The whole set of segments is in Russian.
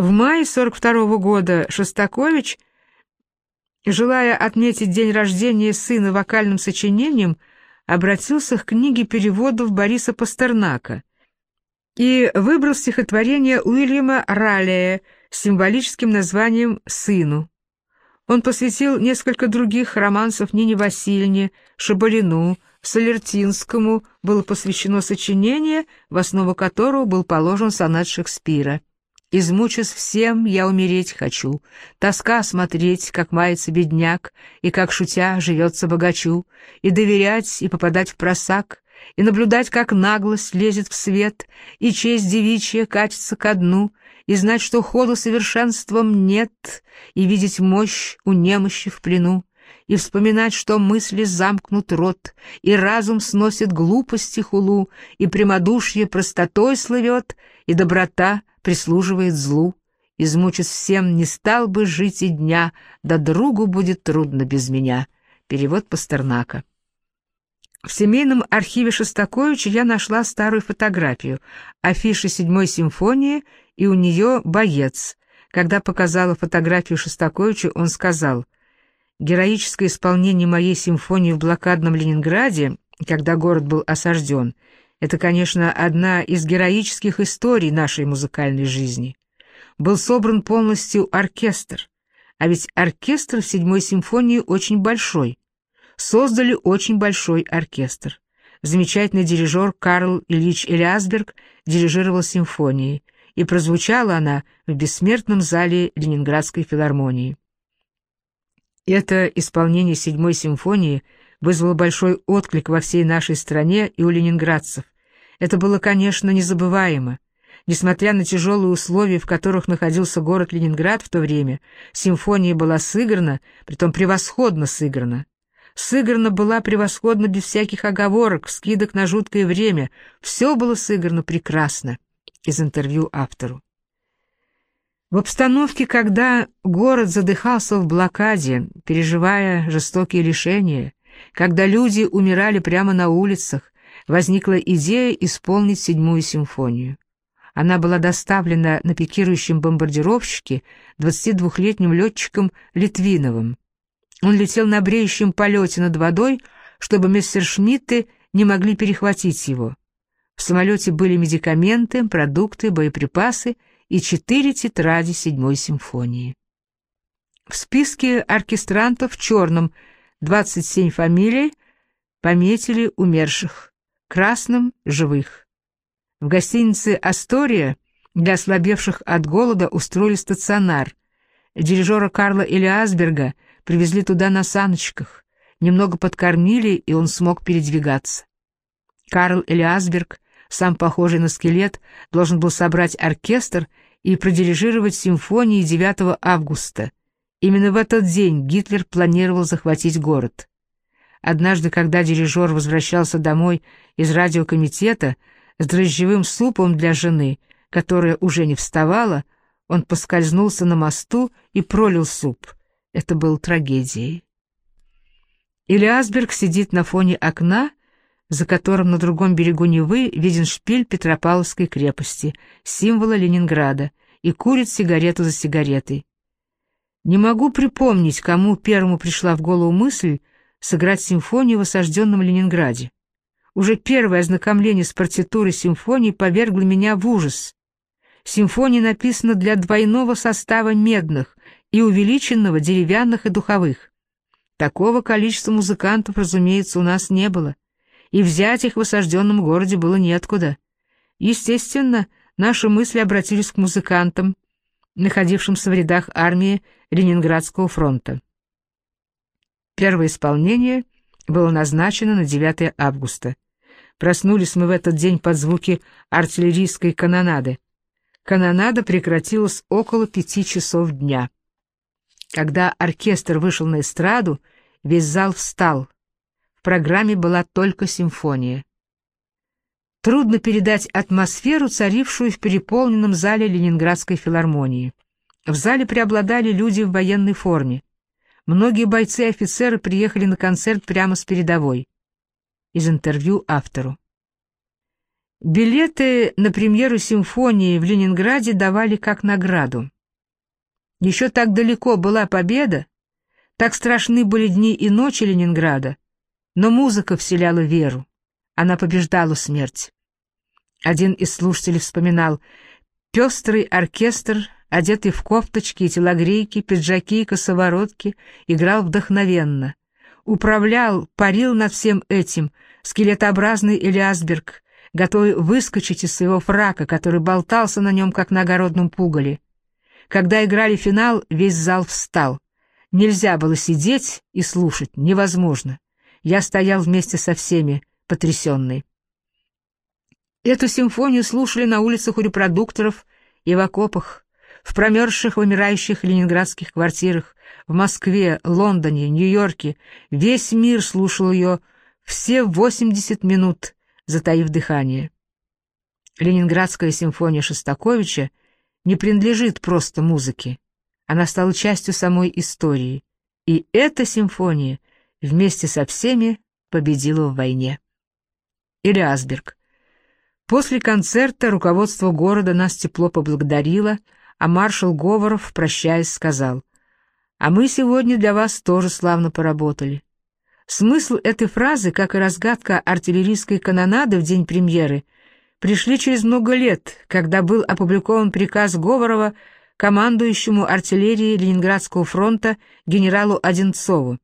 В мае 42 -го года Шостакович, желая отметить день рождения сына вокальным сочинением, обратился к книге переводов Бориса Пастернака и выбрал стихотворение Уильяма Раллия с символическим названием «Сыну». Он посвятил несколько других романсов Нине Васильевне, Шабалину, Солертинскому было посвящено сочинение, в основу которого был положен сонат Шекспира. «Измучусь всем, я умереть хочу, тоска смотреть, как мается бедняк, и как, шутя, живется богачу, и доверять, и попадать в просак, и наблюдать, как наглость лезет в свет, и честь девичья катится ко дну, и знать, что ходу совершенством нет, и видеть мощь у немощи в плену, и вспоминать, что мысли замкнут рот, и разум сносит глупости хулу, и прямодушие простотой слывет, и доброта прислуживает злу. Измучить всем не стал бы жить и дня, да другу будет трудно без меня. Перевод Пастернака. В семейном архиве Шостаковича я нашла старую фотографию, афиши седьмой симфонии, и у нее боец. Когда показала фотографию Шостаковича, он сказал, «Героическое исполнение моей симфонии в блокадном Ленинграде, когда город был осажден, это, конечно, одна из героических историй нашей музыкальной жизни. Был собран полностью оркестр, а ведь оркестр в седьмой симфонии очень большой создали очень большой оркестр. Замечательный дирижер Карл Ильич Элиасберг дирижировал симфонией, и прозвучала она в бессмертном зале Ленинградской филармонии. Это исполнение седьмой симфонии вызвало большой отклик во всей нашей стране и у ленинградцев. Это было, конечно, незабываемо. Несмотря на тяжелые условия, в которых находился город Ленинград в то время, симфония была сыграна, притом превосходно сыграна. Сыграна была превосходно без всяких оговорок, скидок на жуткое время. Все было сыграно прекрасно. Из интервью автору. В обстановке, когда город задыхался в блокаде, переживая жестокие лишения, когда люди умирали прямо на улицах, возникла идея исполнить седьмую симфонию. Она была доставлена на пикирующем бомбардировщике 22-летним летчиком Литвиновым. Он летел на бреющем полете над водой, чтобы мессершмитты не могли перехватить его. В самолете были медикаменты, продукты, боеприпасы и четыре тетради седьмой симфонии. В списке оркестрантов в черном 27 фамилий пометили умерших, красным — живых. В гостинице «Астория» для ослабевших от голода устроили стационар. Дирижера Карла Элиасберга — Привезли туда на саночках, немного подкормили, и он смог передвигаться. Карл Элиасберг, сам похожий на скелет, должен был собрать оркестр и продирижировать симфонии 9 августа. Именно в этот день Гитлер планировал захватить город. Однажды, когда дирижер возвращался домой из радиокомитета с дрожжевым супом для жены, которая уже не вставала, он поскользнулся на мосту и пролил суп — это был трагедией. Илиасберг сидит на фоне окна, за которым на другом берегу Невы виден шпиль Петропавловской крепости, символа Ленинграда, и курит сигарету за сигаретой. Не могу припомнить, кому первому пришла в голову мысль сыграть симфонию в осажденном Ленинграде. Уже первое ознакомление с партитурой симфонии повергло меня в ужас. Симфония написана для двойного состава медных, и увеличенного деревянных и духовых. Такого количества музыкантов, разумеется, у нас не было, и взять их в осажденном городе было неоткуда. Естественно, наши мысли обратились к музыкантам, находившимся в рядах армии Ленинградского фронта. Первое исполнение было назначено на 9 августа. Проснулись мы в этот день под звуки артиллерийской канонады. Канонада прекратилась около пяти часов дня. Когда оркестр вышел на эстраду, весь зал встал. В программе была только симфония. Трудно передать атмосферу, царившую в переполненном зале Ленинградской филармонии. В зале преобладали люди в военной форме. Многие бойцы и офицеры приехали на концерт прямо с передовой. Из интервью автору. Билеты на премьеру симфонии в Ленинграде давали как награду. Еще так далеко была победа, так страшны были дни и ночи Ленинграда, но музыка вселяла веру, она побеждала смерть. Один из слушателей вспоминал «Пестрый оркестр, одетый в кофточки и телогрейки, пиджаки и косоворотки, играл вдохновенно. Управлял, парил над всем этим скелетообразный Элиасберг, готовый выскочить из своего фрака, который болтался на нем, как на огородном пугале. Когда играли финал, весь зал встал. Нельзя было сидеть и слушать, невозможно. Я стоял вместе со всеми, потрясенный. Эту симфонию слушали на улицах у репродукторов и в окопах, в промерзших, вымирающих ленинградских квартирах, в Москве, Лондоне, Нью-Йорке. Весь мир слушал ее все 80 минут, затаив дыхание. Ленинградская симфония Шостаковича не принадлежит просто музыке. Она стала частью самой истории. И эта симфония вместе со всеми победила в войне. Или Асберг. После концерта руководство города нас тепло поблагодарило, а маршал Говоров, прощаясь, сказал, «А мы сегодня для вас тоже славно поработали». Смысл этой фразы, как и разгадка артиллерийской канонады в день премьеры, пришли через много лет, когда был опубликован приказ Говорова командующему артиллерией Ленинградского фронта генералу Одинцову.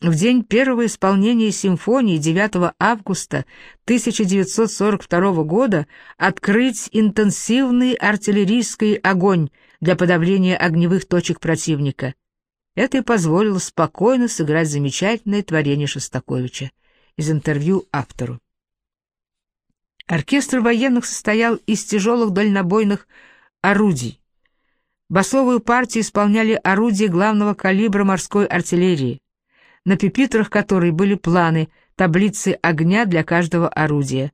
В день первого исполнения симфонии 9 августа 1942 года открыть интенсивный артиллерийский огонь для подавления огневых точек противника – это и позволило спокойно сыграть замечательное творение Шостаковича. Из интервью автору. Оркестр военных состоял из тяжелых дальнобойных орудий. Басовую партию исполняли орудия главного калибра морской артиллерии, на пепитрах которой были планы, таблицы огня для каждого орудия.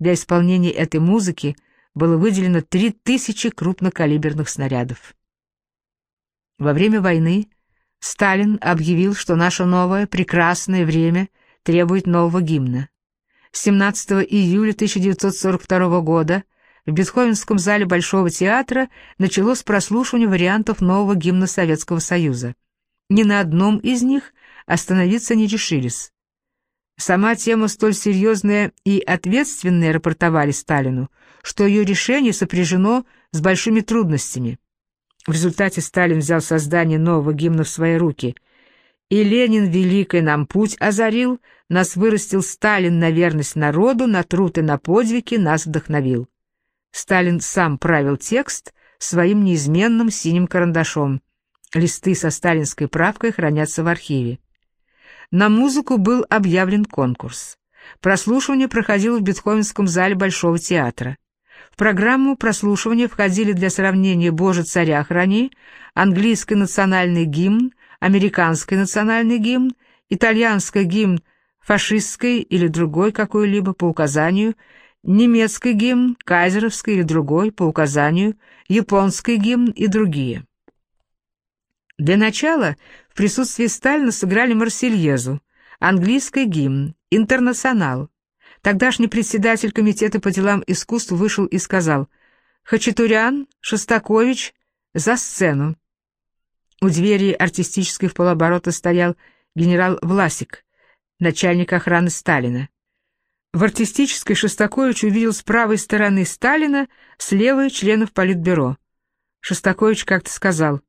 Для исполнения этой музыки было выделено 3000 крупнокалиберных снарядов. Во время войны Сталин объявил, что наше новое прекрасное время требует нового гимна. 17 июля 1942 года в Бетховенском зале Большого театра началось прослушивание вариантов нового гимна Советского Союза. Ни на одном из них остановиться не решились. Сама тема столь серьезная и ответственная рапортовали Сталину, что ее решение сопряжено с большими трудностями. В результате Сталин взял создание нового гимна в свои руки. И Ленин великий нам путь озарил, нас вырастил Сталин на верность народу, на труд и на подвиги нас вдохновил. Сталин сам правил текст своим неизменным синим карандашом. Листы со сталинской правкой хранятся в архиве. На музыку был объявлен конкурс. Прослушивание проходило в Бетховенском зале Большого театра. В программу прослушивания входили для сравнения «Боже, царя храни», английский национальный гимн, американский национальный гимн, итальянский гимн фашистской или другой какой-либо по указанию, немецкий гимн, кайзеровский или другой по указанию, японский гимн и другие. Для начала в присутствии Сталина сыграли «Марсельезу», английский гимн, «Интернационал», Тогдашний председатель комитета по делам искусств вышел и сказал «Хачатурян, Шостакович, за сцену». У двери артистической в полоборота стоял генерал Власик, начальник охраны Сталина. В артистической Шостакович увидел с правой стороны Сталина, с левой членов Политбюро. Шостакович как-то сказал,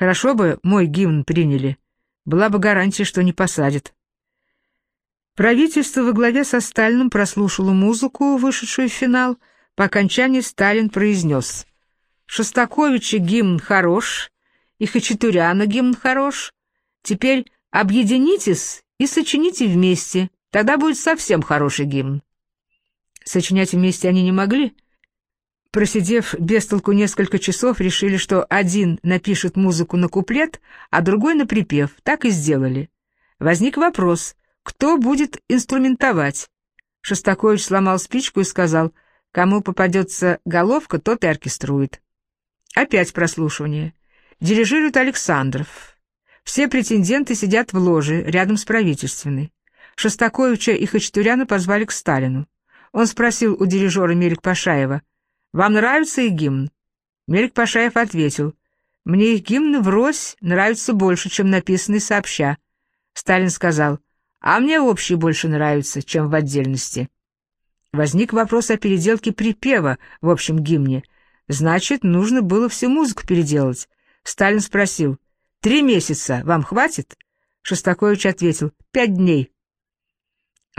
«Хорошо бы мой гимн приняли, была бы гарантия, что не посадят». Правительство во главе со Сталиным прослушало музыку, вышедшую в финал. По окончании Сталин произнес «Шостаковича гимн хорош, и Хачатуряна гимн хорош. Теперь объединитесь и сочините вместе, тогда будет совсем хороший гимн». Сочинять вместе они не могли. Просидев без толку несколько часов, решили, что один напишет музыку на куплет, а другой на припев. Так и сделали. Возник вопрос, кто будет инструментовать? Шостакович сломал спичку и сказал, кому попадется головка, тот и оркеструет. Опять прослушивание. Дирижирует Александров. Все претенденты сидят в ложе, рядом с правительственной. Шостаковича и Хачатуряна позвали к Сталину. Он спросил у дирижера Мерик Пашаева, «Вам нравится их гимн?» Мерик Пашаев ответил, «Мне их гимны врозь нравятся больше, чем написанные сообща». Сталин сказал, «А мне общие больше нравятся, чем в отдельности». Возник вопрос о переделке припева в общем гимне. Значит, нужно было всю музыку переделать. Сталин спросил, «Три месяца вам хватит?» Шостакович ответил, «Пять дней».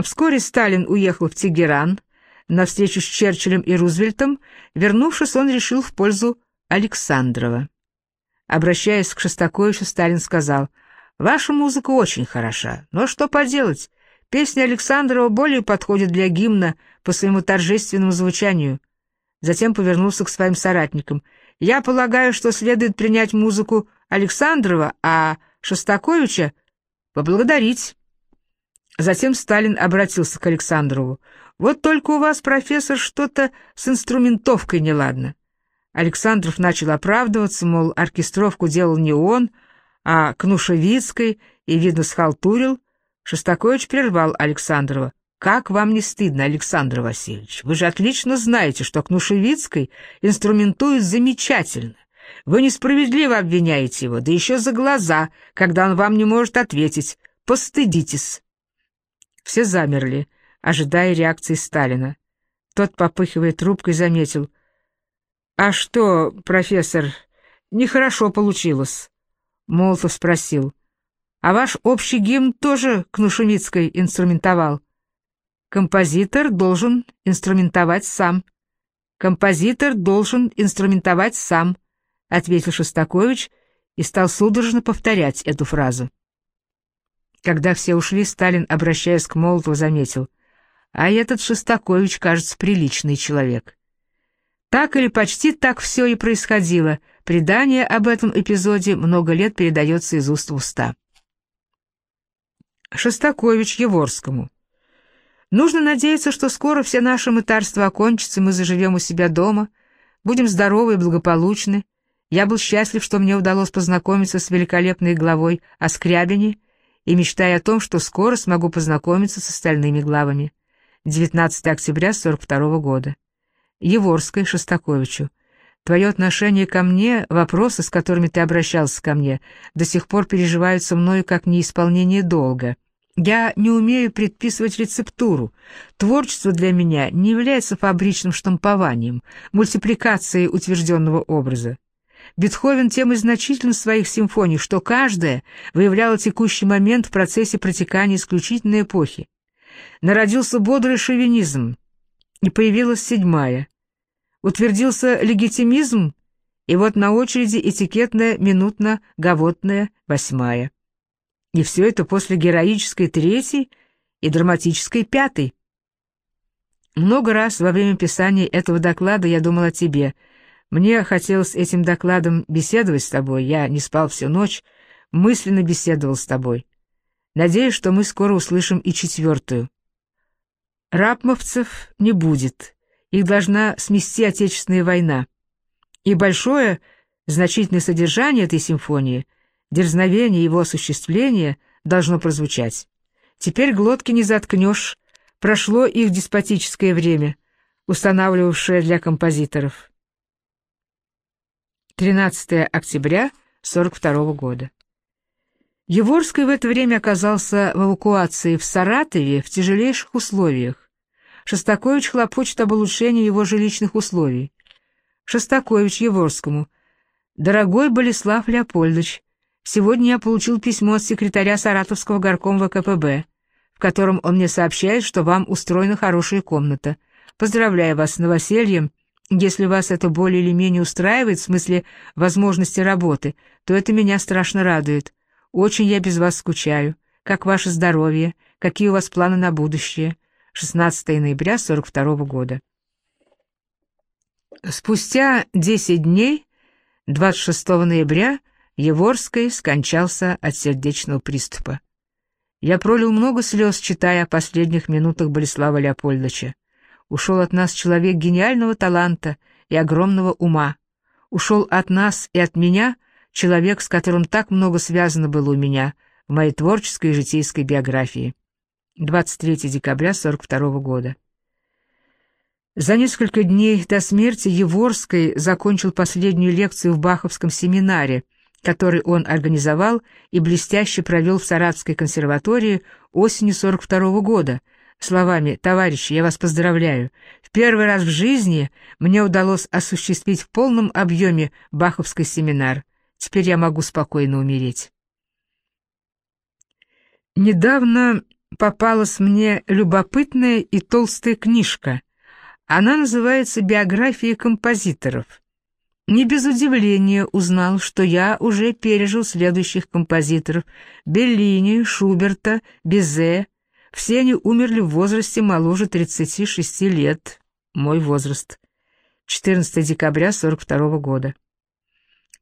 Вскоре Сталин уехал в Тегеран на встречу с Черчиллем и Рузвельтом. Вернувшись, он решил в пользу Александрова. Обращаясь к Шостаковичу, Сталин сказал, «Ваша музыка очень хороша, но что поделать, песня Александрова более подходит для гимна по своему торжественному звучанию». Затем повернулся к своим соратникам. «Я полагаю, что следует принять музыку Александрова, а Шостаковича поблагодарить». Затем Сталин обратился к Александрову. «Вот только у вас, профессор, что-то с инструментовкой неладно». Александров начал оправдываться, мол, оркестровку делал не он, а Кнушевицкой, и, видно, схалтурил. Шостакович прервал Александрова. «Как вам не стыдно, Александр Васильевич? Вы же отлично знаете, что Кнушевицкой инструментует замечательно. Вы несправедливо обвиняете его, да еще за глаза, когда он вам не может ответить. Постыдитесь!» Все замерли, ожидая реакции Сталина. Тот, попыхивая трубкой, заметил. «А что, профессор, нехорошо получилось?» Молотов спросил. «А ваш общий гимн тоже Кнушемицкой инструментовал?» «Композитор должен инструментовать сам». «Композитор должен инструментовать сам», — ответил Шостакович и стал судорожно повторять эту фразу. Когда все ушли, Сталин, обращаясь к Молотову, заметил, «А этот Шостакович, кажется, приличный человек». Так или почти так все и происходило. Предание об этом эпизоде много лет передается из уст в уста. Шостакович Еворскому. Нужно надеяться, что скоро все наши мытарства окончатся, мы заживем у себя дома, будем здоровы и благополучны. Я был счастлив, что мне удалось познакомиться с великолепной главой о Скрябине и мечтая о том, что скоро смогу познакомиться с остальными главами. 19 октября 42 года. Еворской Шостаковичу. Твое отношение ко мне, вопросы, с которыми ты обращался ко мне, до сих пор переживаются мною как неисполнение долга. Я не умею предписывать рецептуру. Творчество для меня не является фабричным штампованием, мультипликацией утвержденного образа. Бетховен тем и значителен в своих симфоний, что каждая выявляла текущий момент в процессе протекания исключительной эпохи. Народился бодрый шовинизм, и появилась седьмая. Утвердился легитимизм, и вот на очереди этикетная минутно-гавотная восьмая. И все это после героической третьей и драматической пятой. Много раз во время писания этого доклада я думал о тебе — мне хотелось этим докладом беседовать с тобой, я не спал всю ночь, мысленно беседовал с тобой. Надеюсь, что мы скоро услышим и четвертую. Рапмовцев не будет, их должна смести Отечественная война. И большое, значительное содержание этой симфонии, дерзновение его осуществления должно прозвучать. Теперь глотки не заткнешь, прошло их деспотическое время, устанавливавшее для композиторов. 13 октября 42 года. Еворский в это время оказался в эвакуации в Саратове в тяжелейших условиях. Шостакович хлопочет об улучшении его жилищных условий. Шостакович Еворскому. «Дорогой Болеслав Леопольдович, сегодня я получил письмо от секретаря Саратовского горкома ВКПБ, в котором он мне сообщает, что вам устроена хорошая комната. Поздравляю вас с новосельем если вас это более или менее устраивает в смысле возможности работы, то это меня страшно радует. Очень я без вас скучаю. Как ваше здоровье? Какие у вас планы на будущее? 16 ноября 42 года. Спустя 10 дней, 26 ноября, Еворский скончался от сердечного приступа. Я пролил много слез, читая о последних минутах Болеслава Леопольдовича. Ушел от нас человек гениального таланта и огромного ума. Ушел от нас и от меня человек, с которым так много связано было у меня в моей творческой и житейской биографии. 23 декабря 42 года. За несколько дней до смерти Еворской закончил последнюю лекцию в Баховском семинаре, который он организовал и блестяще провел в Саратовской консерватории осенью 42 -го года, словами «Товарищи, я вас поздравляю, в первый раз в жизни мне удалось осуществить в полном объеме Баховский семинар. Теперь я могу спокойно умереть». Недавно попалась мне любопытная и толстая книжка — она называется «Биография композиторов». Не без удивления узнал, что я уже пережил следующих композиторов — Беллини, Шуберта, Безе. Все они умерли в возрасте моложе 36 лет. Мой возраст. 14 декабря 42 года.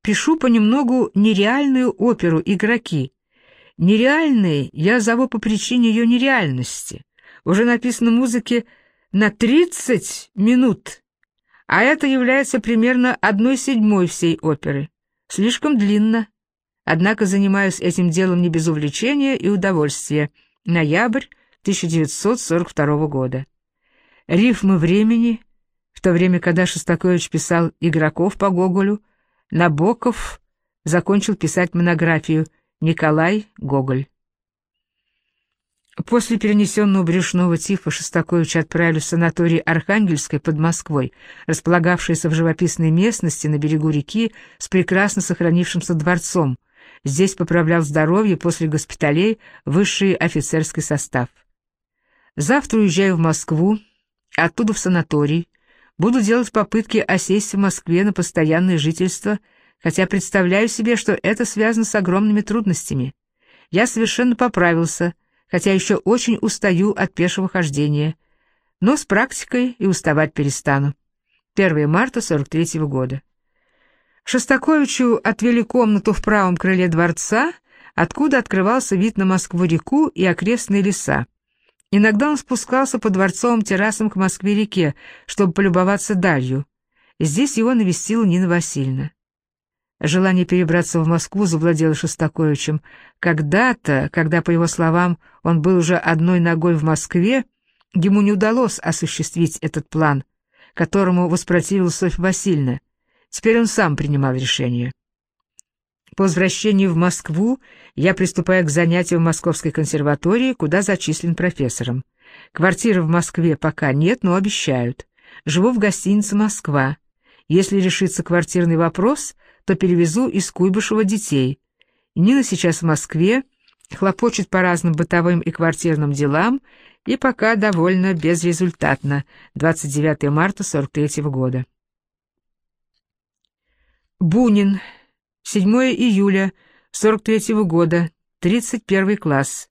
Пишу понемногу нереальную оперу «Игроки». Нереальной я зову по причине ее нереальности. Уже написано музыке на 30 минут, а это является примерно одной седьмой всей оперы. Слишком длинно. Однако занимаюсь этим делом не без увлечения и удовольствия. Ноябрь 1942 года. Рифмы времени, в то время, когда Шостакович писал «Игроков» по Гоголю, Набоков закончил писать монографию «Николай Гоголь». После перенесенного брюшного тифа Шостакович отправили в санаторий Архангельской под Москвой, располагавшийся в живописной местности на берегу реки с прекрасно сохранившимся дворцом. Здесь поправлял здоровье после госпиталей высший офицерский состав. Завтра уезжаю в Москву, оттуда в санаторий. Буду делать попытки осесть в Москве на постоянное жительство, хотя представляю себе, что это связано с огромными трудностями. Я совершенно поправился — хотя еще очень устаю от пешего хождения, но с практикой и уставать перестану. 1 марта 43 -го года. Шостаковичу отвели комнату в правом крыле дворца, откуда открывался вид на Москву-реку и окрестные леса. Иногда он спускался по дворцовым террасам к Москве-реке, чтобы полюбоваться далью. Здесь его навестила Нина Васильевна. Желание перебраться в Москву завладело Шостаковичем. Когда-то, когда, по его словам, он был уже одной ногой в Москве, ему не удалось осуществить этот план, которому воспротивилась Софья Васильевна. Теперь он сам принимал решение. По возвращении в Москву я приступаю к занятиям в Московской консерватории, куда зачислен профессором. Квартиры в Москве пока нет, но обещают. Живу в гостинице «Москва». Если решится квартирный вопрос — то перевезу из Куйбышева детей. Нина сейчас в Москве, хлопочет по разным бытовым и квартирным делам и пока довольно безрезультатно. 29 марта 43 года. Бунин. 7 июля 43 года. 31 класс.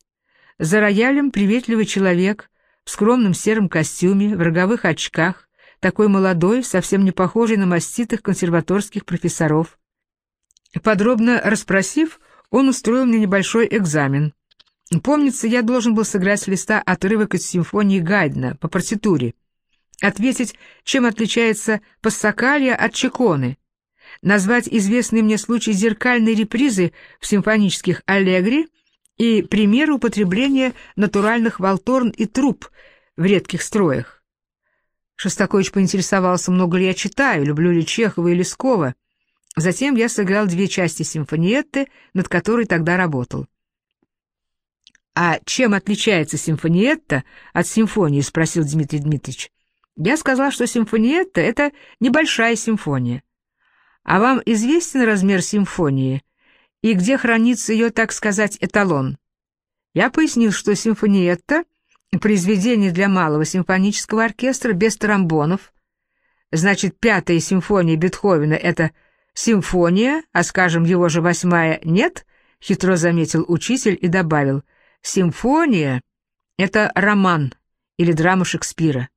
За роялем приветливый человек в скромном сером костюме, в роговых очках, такой молодой, совсем не похожий на маститых консерваторских профессоров. Подробно расспросив, он устроил мне небольшой экзамен. Помнится, я должен был сыграть с листа отрывок из симфонии Гайдна по партитуре, ответить, чем отличается пассакалья от чеконы, назвать известные мне случаи зеркальной репризы в симфонических аллегри и примеры употребления натуральных волторн и труб в редких строях. Шостакович поинтересовался, много ли я читаю, люблю ли Чехова и Лескова. Затем я сыграл две части симфониетты, над которой тогда работал. «А чем отличается симфониетта от симфонии?» — спросил Дмитрий Дмитриевич. Я сказал, что симфониетта — это небольшая симфония. А вам известен размер симфонии и где хранится ее, так сказать, эталон? Я пояснил, что симфониетта — произведение для малого симфонического оркестра без тромбонов. Значит, пятая симфония Бетховена — это Симфония, а, скажем, его же восьмая, нет? Хитро заметил учитель и добавил. Симфония — это роман или драма Шекспира.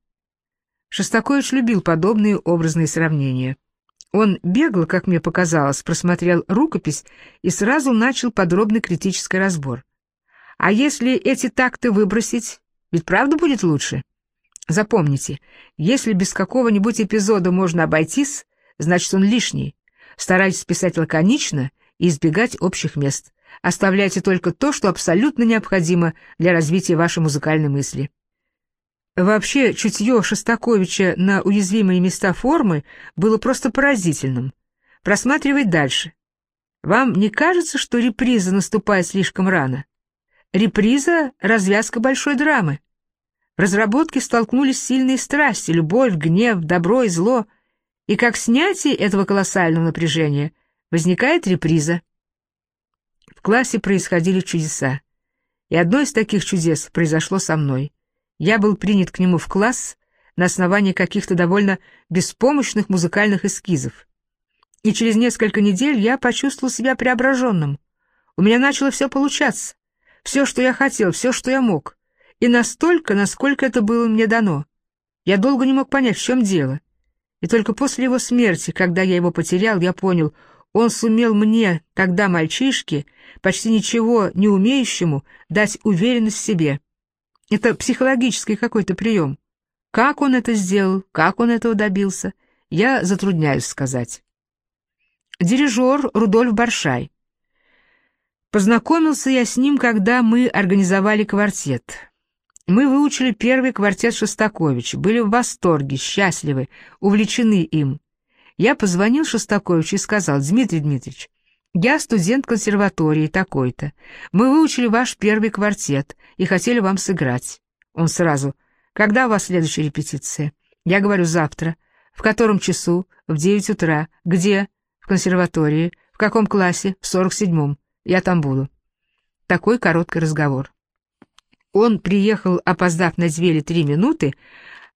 Шостакович любил подобные образные сравнения. Он бегло, как мне показалось, просмотрел рукопись и сразу начал подробный критический разбор. А если эти такты выбросить, ведь правда будет лучше? Запомните, если без какого-нибудь эпизода можно обойтись, значит он лишний. Старайтесь писать лаконично и избегать общих мест. Оставляйте только то, что абсолютно необходимо для развития вашей музыкальной мысли. Вообще, чутье Шостаковича на уязвимые места формы было просто поразительным. Просматривай дальше. Вам не кажется, что реприза наступает слишком рано? Реприза — развязка большой драмы. В разработке столкнулись сильные страсти, любовь, гнев, добро и зло, и как снятие этого колоссального напряжения возникает реприза. В классе происходили чудеса, и одно из таких чудес произошло со мной. Я был принят к нему в класс на основании каких-то довольно беспомощных музыкальных эскизов. И через несколько недель я почувствовал себя преображенным. У меня начало все получаться. Все, что я хотел, все, что я мог и настолько, насколько это было мне дано. Я долго не мог понять, в чем дело. И только после его смерти, когда я его потерял, я понял, он сумел мне, тогда мальчишке, почти ничего не умеющему, дать уверенность в себе. Это психологический какой-то прием. Как он это сделал, как он этого добился, я затрудняюсь сказать. Дирижер Рудольф Баршай. Познакомился я с ним, когда мы организовали квартет. Мы выучили первый квартет Шостаковича, были в восторге, счастливы, увлечены им. Я позвонил Шостаковичу и сказал, «Дмитрий Дмитриевич, я студент консерватории такой-то. Мы выучили ваш первый квартет и хотели вам сыграть». Он сразу, «Когда у вас следующая репетиция?» Я говорю, «Завтра». «В котором часу?» «В девять утра». «Где?» «В консерватории». «В каком классе?» «В сорок седьмом». «Я там буду». Такой короткий разговор. Он приехал, опоздав на две или три минуты,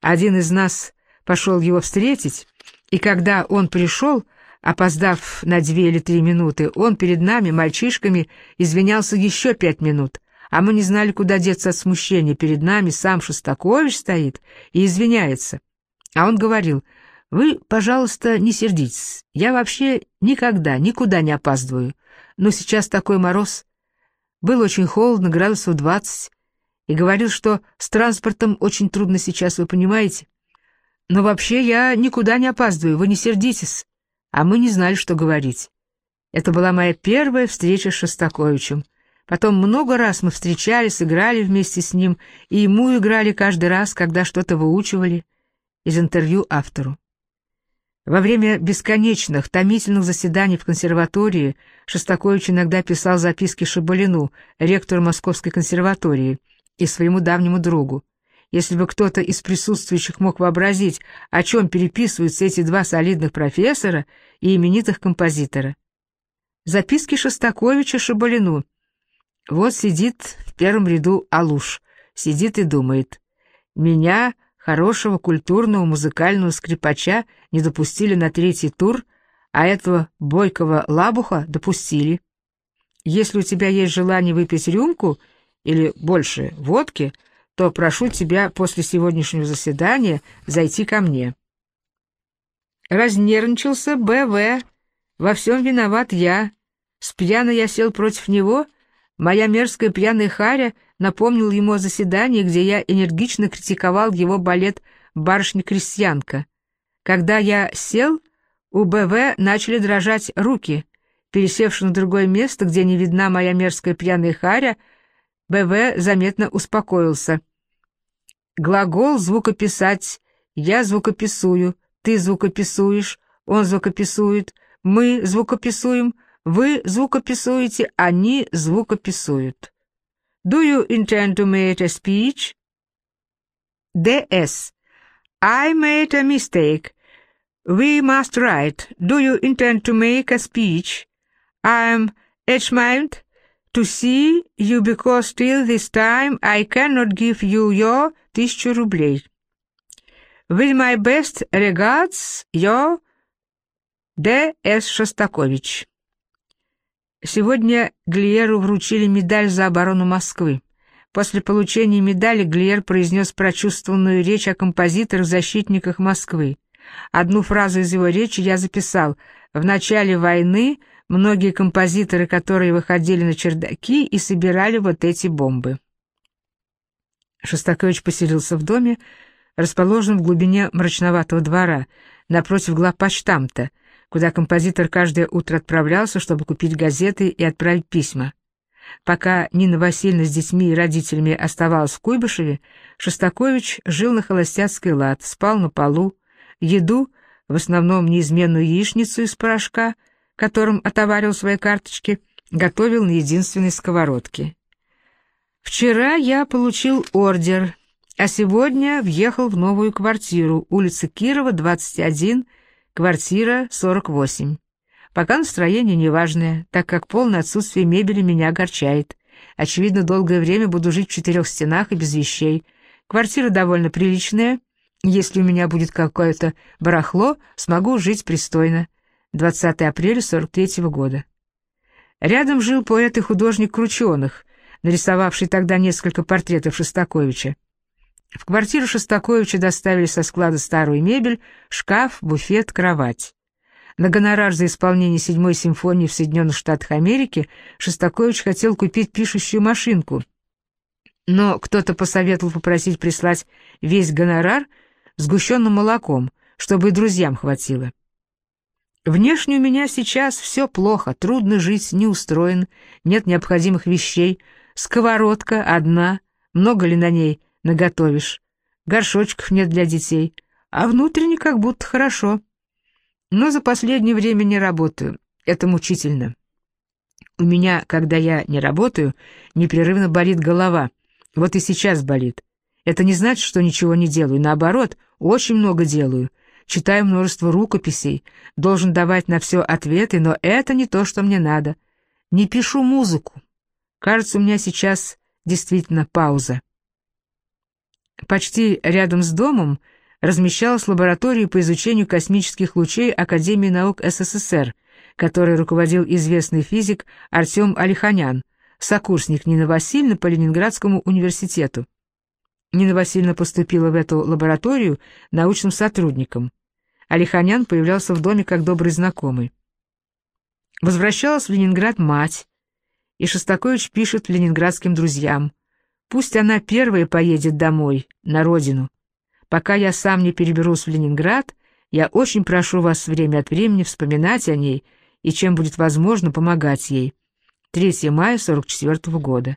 один из нас пошел его встретить, и когда он пришел, опоздав на две или три минуты, он перед нами, мальчишками, извинялся еще пять минут, а мы не знали, куда деться от смущения. Перед нами сам Шостакович стоит и извиняется. А он говорил, «Вы, пожалуйста, не сердитесь. Я вообще никогда, никуда не опаздываю. Но сейчас такой мороз. Было очень холодно, градусов двадцать и говорил, что с транспортом очень трудно сейчас, вы понимаете? Но вообще я никуда не опаздываю, вы не сердитесь. А мы не знали, что говорить. Это была моя первая встреча с Шостаковичем. Потом много раз мы встречались, играли вместе с ним, и ему играли каждый раз, когда что-то выучивали. Из интервью автору. Во время бесконечных, томительных заседаний в консерватории Шостакович иногда писал записки Шабалину, ректору Московской консерватории, и своему давнему другу. Если бы кто-то из присутствующих мог вообразить, о чем переписываются эти два солидных профессора и именитых композитора. Записки Шостаковича Шабалину. Вот сидит в первом ряду Алуш, сидит и думает. Меня, хорошего культурного музыкального скрипача, не допустили на третий тур, а этого бойкого лабуха допустили. Если у тебя есть желание выпить рюмку — или больше водки, то прошу тебя после сегодняшнего заседания зайти ко мне. Разнервничался Б.В. Во всем виноват я. С пьяно я сел против него. Моя мерзкая пьяная харя напомнил ему о заседании, где я энергично критиковал его балет «Барышня-крестьянка». Когда я сел, у Б.В. начали дрожать руки. Пересевши на другое место, где не видна моя мерзкая пьяная харя, БВ заметно успокоился. Глагол звукописать. Я звукописую, ты звукописуешь, он звукописует, мы звукописуем, вы звукописуете, они звукописуют. Do you intend to make a speech? DS. I made a mistake. We must write. Do you intend to make a speech? I am Edgemont to see you because till this time I cannot give you your тысячу рублей. With my best regards, your Д.С. Шостакович. Сегодня Глиеру вручили медаль за оборону Москвы. После получения медали Глиер произнес прочувствованную речь о композиторах-защитниках Москвы. Одну фразу из его речи я записал. «В начале войны многие композиторы, которые выходили на чердаки и собирали вот эти бомбы. Шостакович поселился в доме, расположенном в глубине мрачноватого двора, напротив главпочтамта, куда композитор каждое утро отправлялся, чтобы купить газеты и отправить письма. Пока Нина Васильевна с детьми и родителями оставалась в Куйбышеве, Шостакович жил на холостяцкий лад, спал на полу, еду, в основном неизменную яичницу из порошка, которым отоварил свои карточки, готовил на единственной сковородке. Вчера я получил ордер, а сегодня въехал в новую квартиру, улица Кирова, 21, квартира 48. Пока настроение неважное, так как полное отсутствие мебели меня огорчает. Очевидно, долгое время буду жить в четырех стенах и без вещей. Квартира довольно приличная. Если у меня будет какое-то барахло, смогу жить пристойно. 20 апреля 43 -го года. Рядом жил поэт и художник Крученых, нарисовавший тогда несколько портретов Шостаковича. В квартиру Шостаковича доставили со склада старую мебель, шкаф, буфет, кровать. На гонорар за исполнение седьмой симфонии в Соединенных Штатах Америки Шостакович хотел купить пишущую машинку, но кто-то посоветовал попросить прислать весь гонорар сгущенным молоком, чтобы и друзьям хватило. Внешне у меня сейчас все плохо, трудно жить, не устроен, нет необходимых вещей, сковородка одна, много ли на ней наготовишь, горшочков нет для детей, а внутренне как будто хорошо. Но за последнее время не работаю, это мучительно. У меня, когда я не работаю, непрерывно болит голова, вот и сейчас болит. Это не значит, что ничего не делаю, наоборот, очень много делаю — читаю множество рукописей, должен давать на все ответы, но это не то, что мне надо. Не пишу музыку. Кажется, у меня сейчас действительно пауза. Почти рядом с домом размещалась лаборатория по изучению космических лучей Академии наук СССР, которой руководил известный физик Артем Алиханян, сокурсник Нины Васильевны по Ленинградскому университету. Нина Васильевна поступила в эту лабораторию научным сотрудником. Алиханян появлялся в доме как добрый знакомый. Возвращалась в Ленинград мать, и Шостакович пишет ленинградским друзьям. «Пусть она первая поедет домой, на родину. Пока я сам не переберусь в Ленинград, я очень прошу вас время от времени вспоминать о ней и, чем будет возможно, помогать ей». 3 мая 44 -го года.